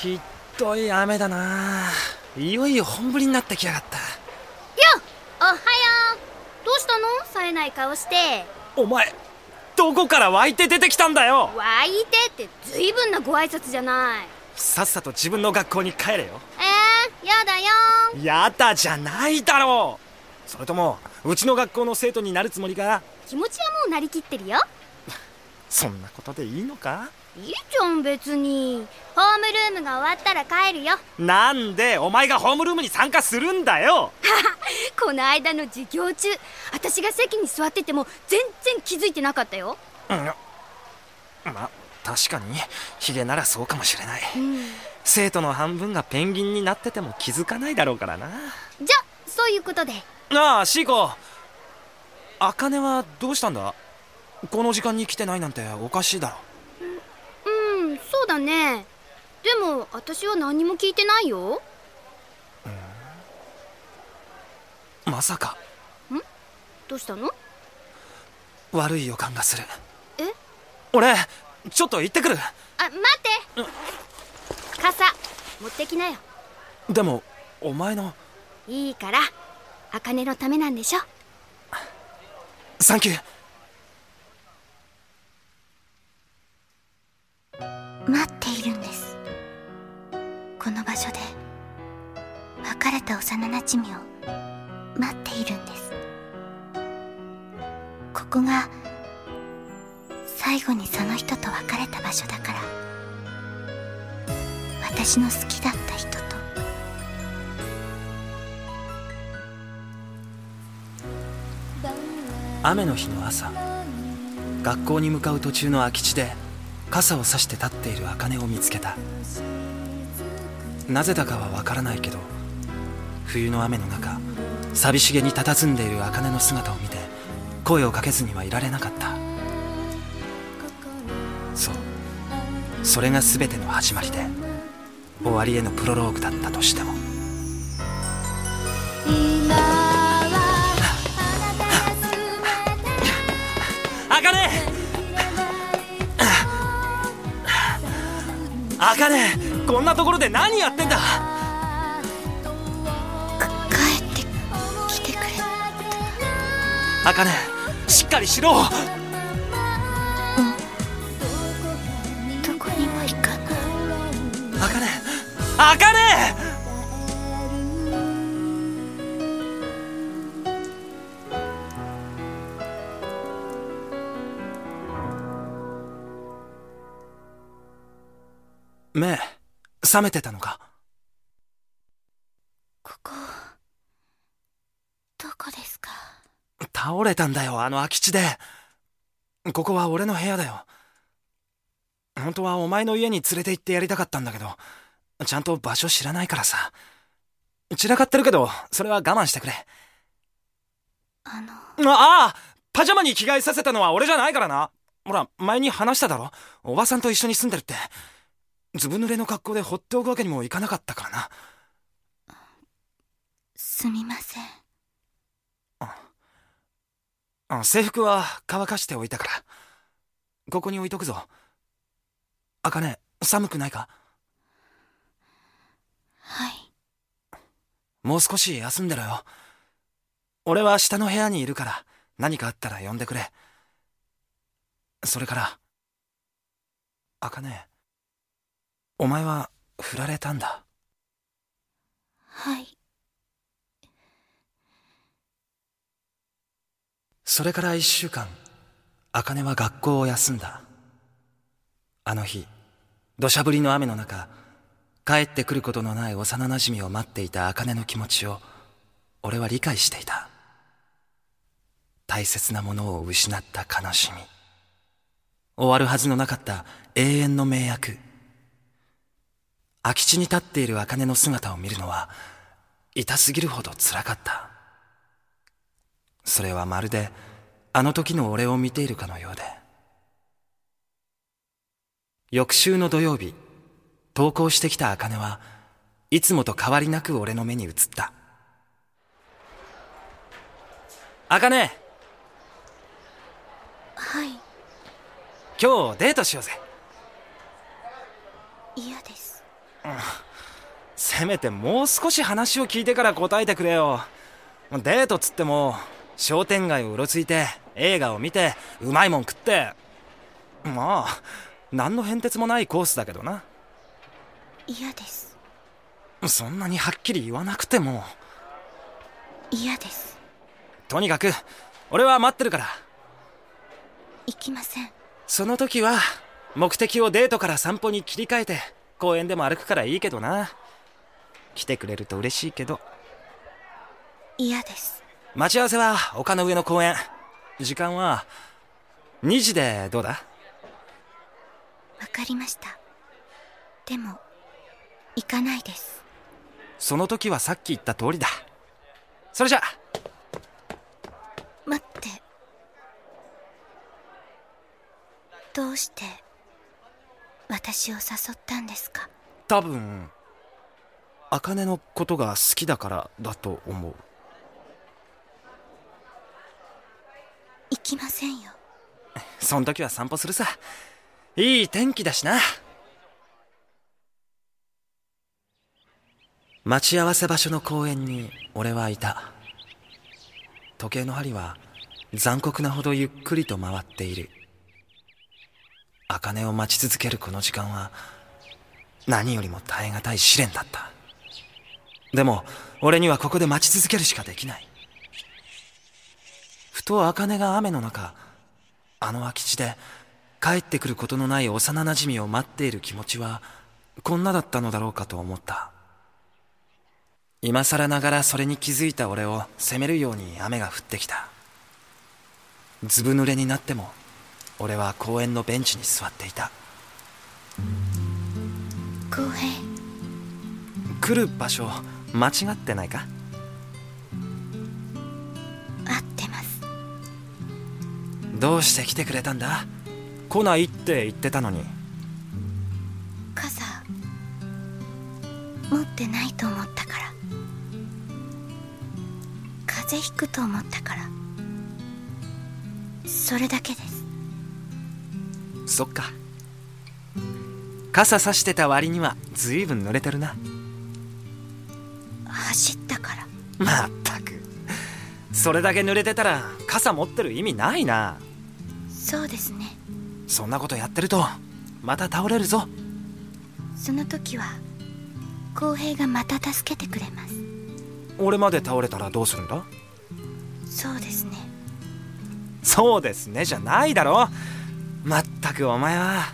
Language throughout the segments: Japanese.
ひどい雨だな。いよいよ本降りになってきやがった。よおはよう。どうしたの？冴えない顔して。お前どこから湧いて出てきたんだよ？湧いてってずいぶんなご挨拶じゃない。さっさと自分の学校に帰れよ。えー、やだよ。やだじゃないだろう。それともうちの学校の生徒になるつもりか？気持ちはもうなりきってるよ。そんなことでいいのか？いいじゃん別に。ホームルームが終わったら帰るよ。なんでお前がホームルームに参加するんだよ。この間の授業中私が席に座ってても全然気づいてなかったよ。うん。ま確かにヒゲならそうかもしれない、うん。生徒の半分がペンギンになってても気づかないだろうからな。じゃそういうことで。ああシーコ。茜はどうしたんだ？この時間に来てないなんておかしいだろだね。でも私は何も聞いてないよ。まさか。どうしたの？悪い予感がする。え？俺ちょっと行ってくる。あ待って。傘持ってきなよ。でもお前の。いいから茜のためなんでしょ。サンキュー待っているんです。この場所で別れた幼なじみを待っているんです。ここが最後にその人と別れた場所だから。私の好きだった人と。雨の日の朝。学校に向かう途中の空き地で傘を差して立っている茜を見つけた。なぜだかはわからないけど冬の雨の中寂しげに佇んでいる茜の姿を見て声をかけずにはいられなかった。そう。それが全ての始まりで終わりへのプロローグだったとしても。茜茜こんなところで何やってんだ？帰ってきてくれ茜しっかりしろ！どこにも行かない。茜茜目覚めてたのか？ここどこですか？倒れたんだよあの空き地で。ここは俺の部屋だよ。本当はお前の家に連れて行ってやりたかったんだけどちゃんと場所知らないからさ。散らかってるけどそれは我慢してくれ。あの。ああパジャマに着替えさせたのは俺じゃないからな。ほら前に話しただろ。おばさんと一緒に住んでるってずぶ濡れの格好で放っておくわけにもいかなかったからな。すみません。あ制服は乾かしておいたから。ここに置いとくぞ。茜寒くないか？はい。もう少し休んでろよ。俺は下の部屋にいるから何かあったら呼んでくれ。それから茜お前は振られたんだ。はい。それから一週間茜は学校を休んだ。あの日土砂降りの雨の中帰ってくることのない幼なじみを待っていた茜の気持ちを俺は理解していた。大切なものを失った悲しみ。終わるはずのなかった永遠の名役空き地に立っている茜の姿を見るのは痛すぎるほど辛かった。それはまるであの時の俺を見ているかのようで。翌週の土曜日登校してきた茜はいつもと変わりなく俺の目に映った。茜！はい。今日デートしようぜ。嫌です。うんせめてもう少し話を聞いてから答えてくれよ。デートっつっても商店街をうろついて映画を見てうまいもん食って。まあ何の変哲もないコースだけどな。嫌です。そんなにはっきり言わなくても。嫌です。とにかく俺は待ってるから。行きません。その時は目的をデートから散歩に切り替えて公園でも歩くからいいけどな。来てくれると嬉しいけど。嫌です。待ち合わせは丘の上の公園。時間は2時でどうだ？わかりました。でも行かないです。その時はさっき言った通りだ。それじゃ。待って。どうして？私を誘ったんですか？多分茜のことが好きだからだと思う。行きませんよ。そん時は散歩するさ。いい天気だしな。待ち合わせ場所の公園に俺はいた。時計の針は残酷なほどゆっくりと回っている茜を待ち続けるこの時間は何よりも耐え難い試練だった。でも俺にはここで待ち続けるしかできない。ふと茜が雨の中あの空き地で帰ってくることのない幼なじみを待っている気持ちはこんなだったのだろうかと思った。今更ながらそれに気づいた俺を責めるように雨が降ってきた。ずぶ濡れになっても俺は公園のベンチに座っていた。公平来る場所間違ってないか？合ってます。どうして来てくれたんだ？来ないって言ってたのに。傘持ってないと思ったから。風邪ひくと思ったから。それだけですそっか。傘さしてた割には随分濡れてるな。走ったから。まったく。それだけ濡れてたら傘持ってる意味ないな。そうですね。そんなことやってるとまた倒れるぞ。その時は公平がまた助けてくれます。俺まで倒れたらどうするんだ？そうですね。そうですねじゃないだろまったくお前は。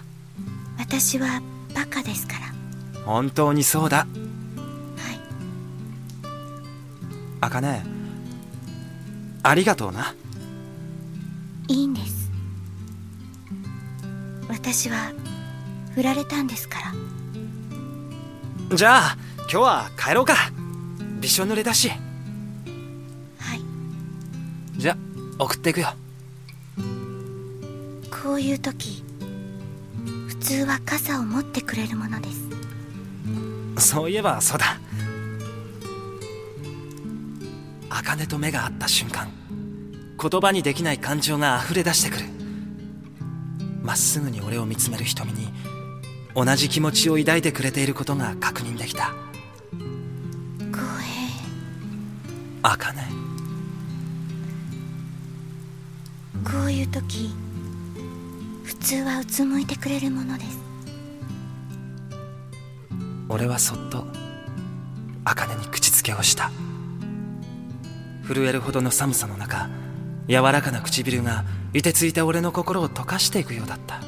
私はバカですから。本当にそうだ。はい。茜ありがとうな。いいんです。私は振られたんですから。じゃあ今日は帰ろうか。びしょ濡れだし。はい。じゃあ送っていくよこういう時普通は傘を持ってくれるものです。そういえばそうだ。茜と目が合った瞬間言葉にできない感情が溢れ出してくる。まっすぐに俺を見つめる瞳に同じ気持ちを抱いてくれていることが確認できた。公平茜。こういう時普通はうつむいてくれるものです。俺はそっと茜に口づけをした。震えるほどの寒さの中柔らかな唇が凍てついた俺の心を溶かしていくようだった。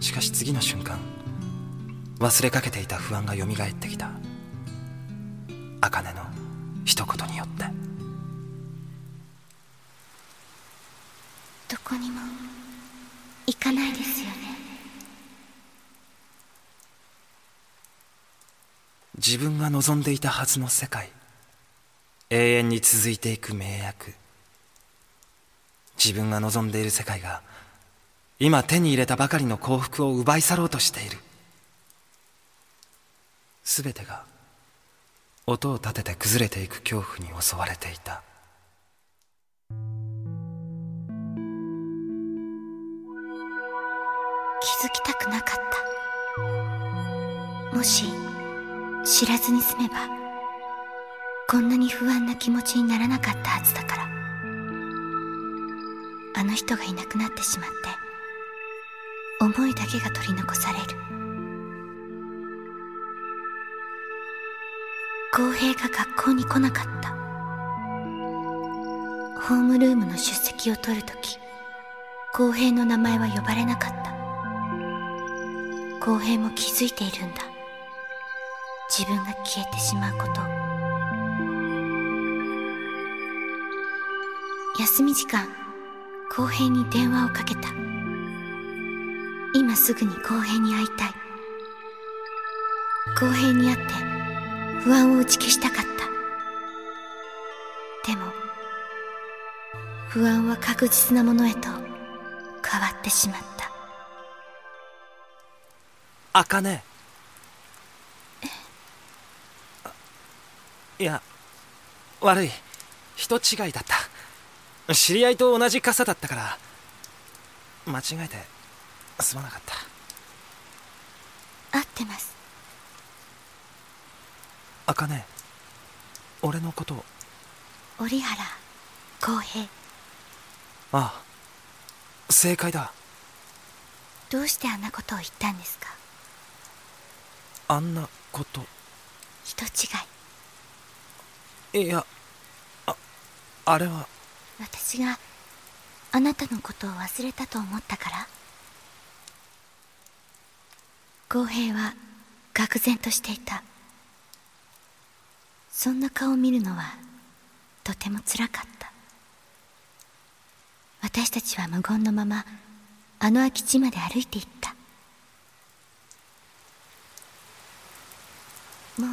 しかし次の瞬間忘れかけていた不安がよみがえってきた。茜の一言に。こにも行かないですよね。自分が望んでいたはずの世界永遠に続いていく名役自分が望んでいる世界が今手に入れたばかりの幸福を奪い去ろうとしている。全てが音を立てて崩れていく恐怖に襲われていた。気づきたくなかった。もし知らずに済めばこんなに不安な気持ちにならなかったはずだから。あの人がいなくなってしまって思いだけが取り残される。公平が学校に来なかった。ホームルームの出席を取るとき公平の名前は呼ばれなかった。公平も気づいているんだ。自分が消えてしまうこと。休み時間公平に電話をかけた。今すぐに公平に会いたい。公平に会って不安を打ち消したかった。でも不安は確実なものへと変わってしまった。茜。いや悪い。人違いだった。知り合いと同じ傘だったから間違えてすまなかった。合ってます。茜俺のこと。折原公平。ああ正解だ。どうしてあんなことを言ったんですか？あんなこと。人違い。やああれは。私があなたのことを忘れたと思ったから。公平は愕然としていた。そんな顔を見るのはとてもつらかった。私たちは無言のままあの空き地まで歩いていったもう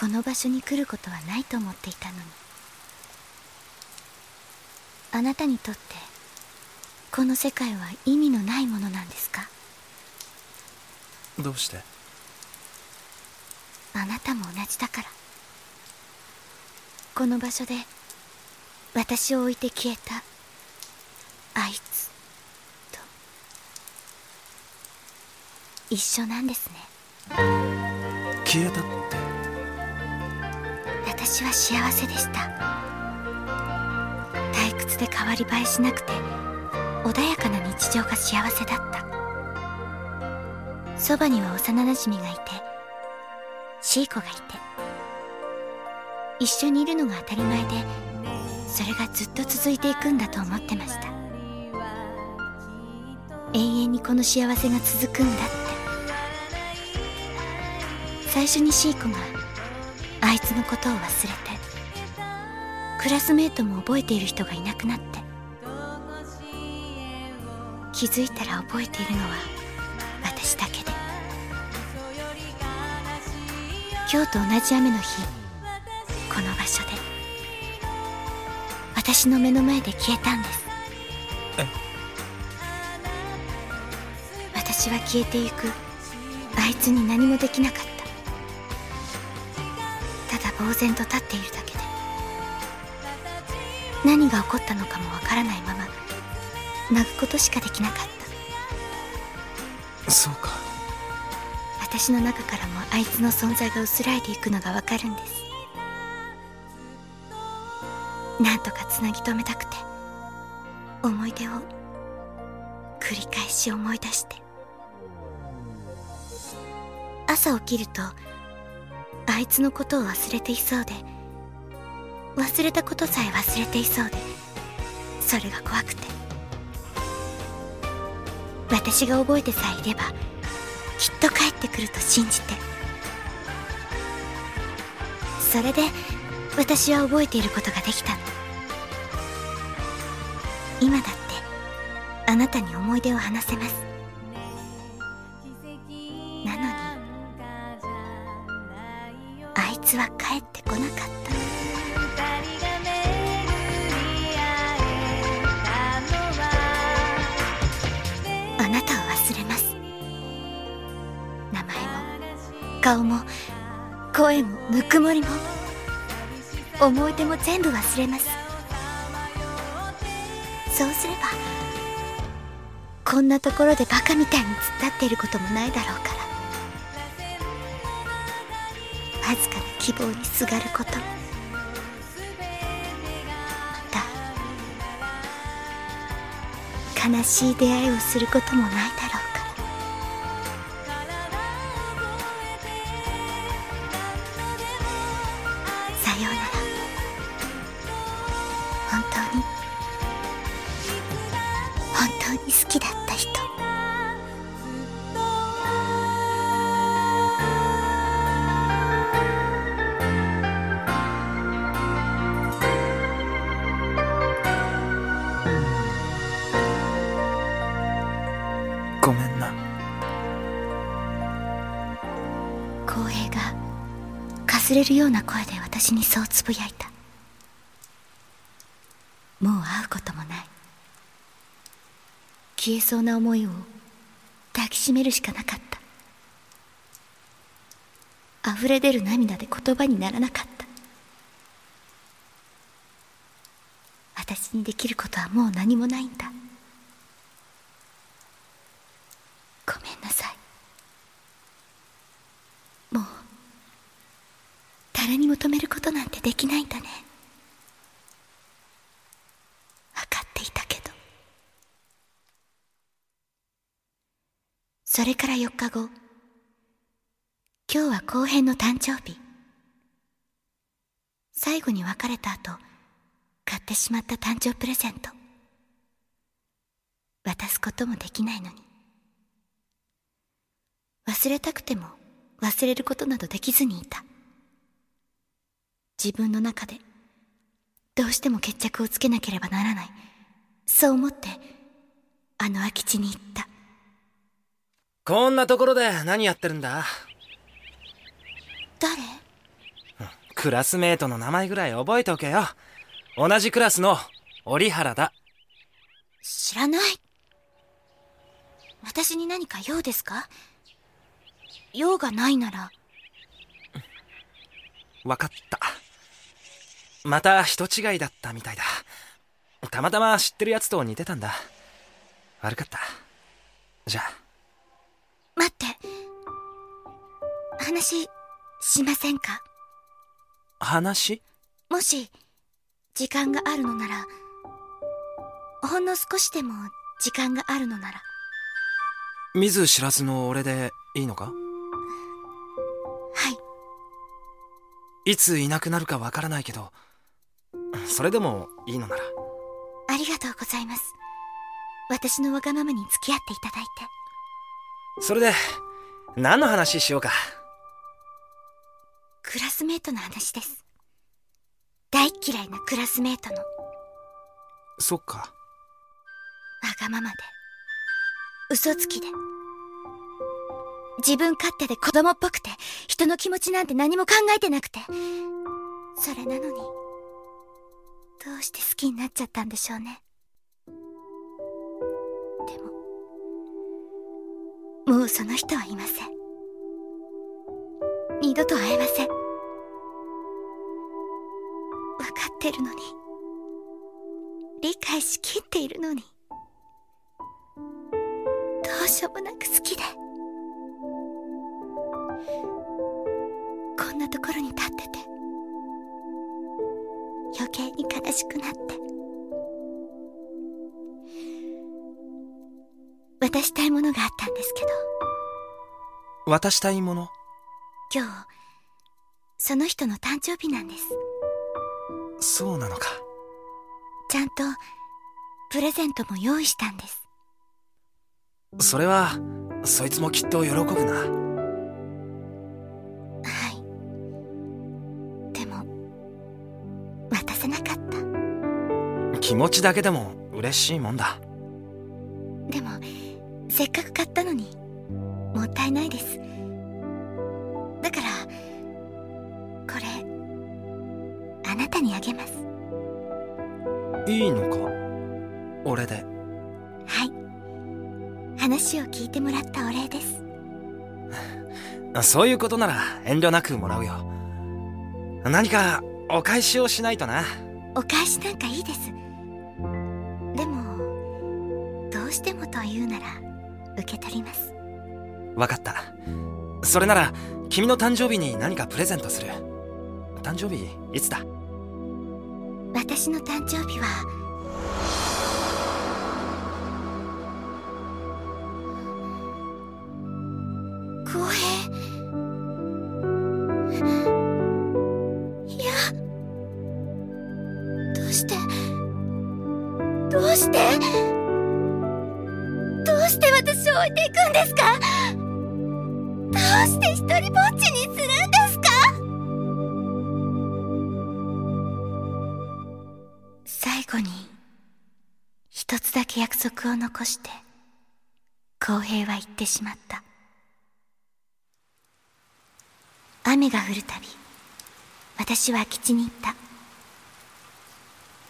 この場所に来ることはないと思っていたのに。あなたにとってこの世界は意味のないものなんですか？どうして？あなたも同じだから。この場所で私を置いて消えたあいつと一緒なんですね。消えたって？私は幸せでした。退屈で変わり映えしなくて穏やかな日常が幸せだった。そばには幼なじみがいてシーコがいて一緒にいるのが当たり前でそれがずっと続いていくんだと思ってました。永遠にこの幸せが続くんだって。最初にシーコがあいつのことを忘れてクラスメートも覚えている人がいなくなって気づいたら覚えているのは私だけで。今日と同じ雨の日この場所で。私の目の前で消えたんです。え？私は消えてゆく。あいつに何もできなかった呆然と立っているだけで何が起こったのかもわからないまま泣くことしかできなかった。そうか。私の中からもあいつの存在が薄らいでいくのがわかるんです。なんとかつなぎ止めたくて思い出を繰り返し思い出して。朝起きるとあいつのことを忘れていそうで忘れたことさえ忘れていそうでそれが怖くて。私が覚えてさえいればきっと帰ってくると信じて。それで私は覚えていることができたの。今だってあなたに思い出を話せます。顔も声もぬくもりも思い出も全部忘れます。そうすればこんなところでバカみたいに突っ立っていることもないだろうからわずかな希望にすがること。もまた悲しい出会いをすることもないだろう。ごめんな。浩平がかすれるような声で私にそうつぶやいた。もう会うこともない。消えそうな思いを抱きしめるしかなかった。溢れ出る涙で言葉にならなかった。私にできることはもう何もないんだごめんなさいもう誰にも止めることなんてできないんだね。分かっていたけど。それから4日後。今日は後編の誕生日。最後に別れた後買ってしまった誕生プレゼント。渡すこともできないのに。忘れたくても忘れることなどできずにいた。自分の中でどうしても決着をつけなければならない。そう思ってあの空き地に行った。こんなところで何やってるんだ？誰？クラスメートの名前ぐらい覚えておけよ。同じクラスの折原だ。知らない。私に何か用ですか？用がないなら。わかったまた人違いだったみたいだ。たまたま知ってるやつと似てたんだ。悪かった。じゃあ。待って。話しませんか？話？もし時間があるのならほんの少しでも時間があるのなら。見ず知らずの俺でいいのか？はい。いついなくなるかわからないけどそれでもいいのなら。ありがとうございます。私のわがままに付き合っていただいて。それで何の話しようか。クラスメートの話です。大嫌いなクラスメートの。わそっか。がままで。嘘つきで。自分勝手で子供っぽくて人の気持ちなんて何も考えてなくて。それなのにどうして好きになっちゃったんでしょうね。でももうその人はいません。二度と会えません。分かってるのに。理解しきっているのに。どうしようもなく好きで。こんなところに立って悲しくなって。渡したいものがあったんですけど。渡したいもの？今日その人の誕生日なんです。そうなのか。ちゃんとプレゼントも用意したんです。それはそいつもきっと喜ぶな持ちだけでも嬉しいもんだ。でもせっかく買ったのにもったいないです。だからこれあなたにあげます。いいのか？俺で。はい。話を聞いてもらったお礼です。そういうことなら遠慮なくもらうよ。何かお返しをしないとな。お返しなんかいいですしてもというなら受け取ります。分かった。それなら君の誕生日に何かプレゼントする。誕生日いつだ？私の誕生日は公平私を置いていくんですか？どうして一人ぼっちにするんですか？最後に一つだけ約束を残して公平は言ってしまった。雨が降るたび私は空き地に行った。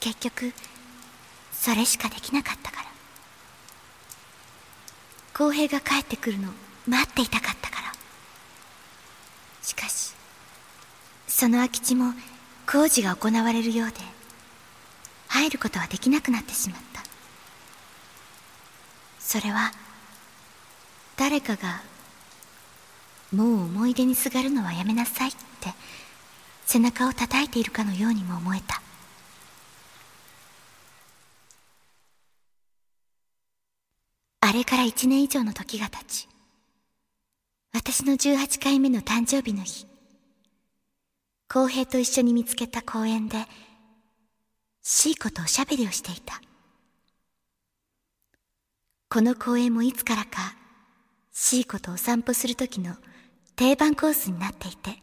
結局それしかできなかったから。公平が帰ってくるの待っていたかったから。しかしその空き地も工事が行われるようで入ることはできなくなってしまった。それは誰かがもう思い出にすがるのはやめなさいって背中を叩いているかのようにも思えた。あれから一年以上の時が経ち私の18回目の誕生日の日公平と一緒に見つけた公園でシーコとおしゃべりをしていた。この公園もいつからかシーコとお散歩する時の定番コースになっていて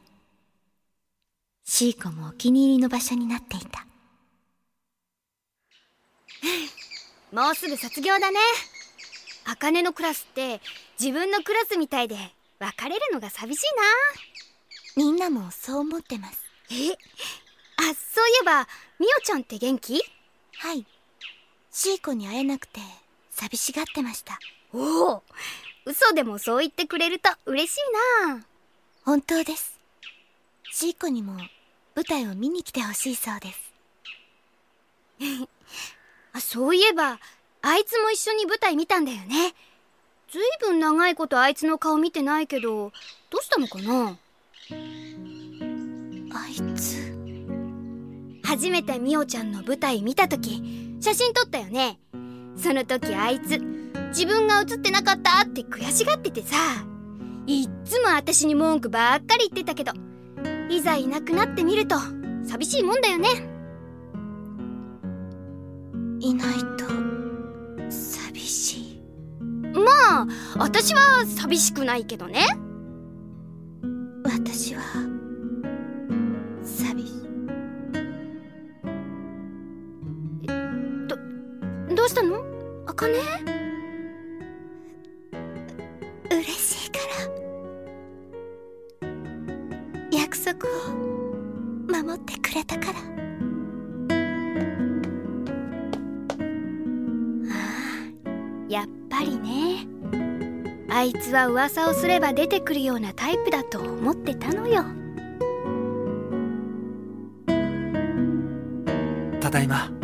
シーコもお気に入りの場所になっていた。もうすぐ卒業だね。茜のクラスって自分のクラスみたいで別れるのが寂しいみんなもそう思ってます。なえあそういえばみおちゃんって元気？はい。シーコに会えなくて寂しがってました。おお嘘でもそう言ってくれると嬉しいな。本当です。シーコにも舞台を見に来てほしいそうです。あそういえばあいつも一緒に舞台見たんだよね。ずいぶん長いことあいつの顔見てないけどどうしたのかな？あいつ。初めてみおちゃんの舞台見た時写真撮ったよね。その時あいつ自分が写ってなかったって悔しがっててさ。いっつも私に文句ばっかり言ってたけどいざいなくなってみると寂しいもんだよね。いないまあ私は寂しくないけどね。私は寂しどうしたの？あかね嬉しいから約束を守ってくれたから。やっぱりね。あいつは噂をすれば出てくるようなタイプだと思ってたのよ。ただいま。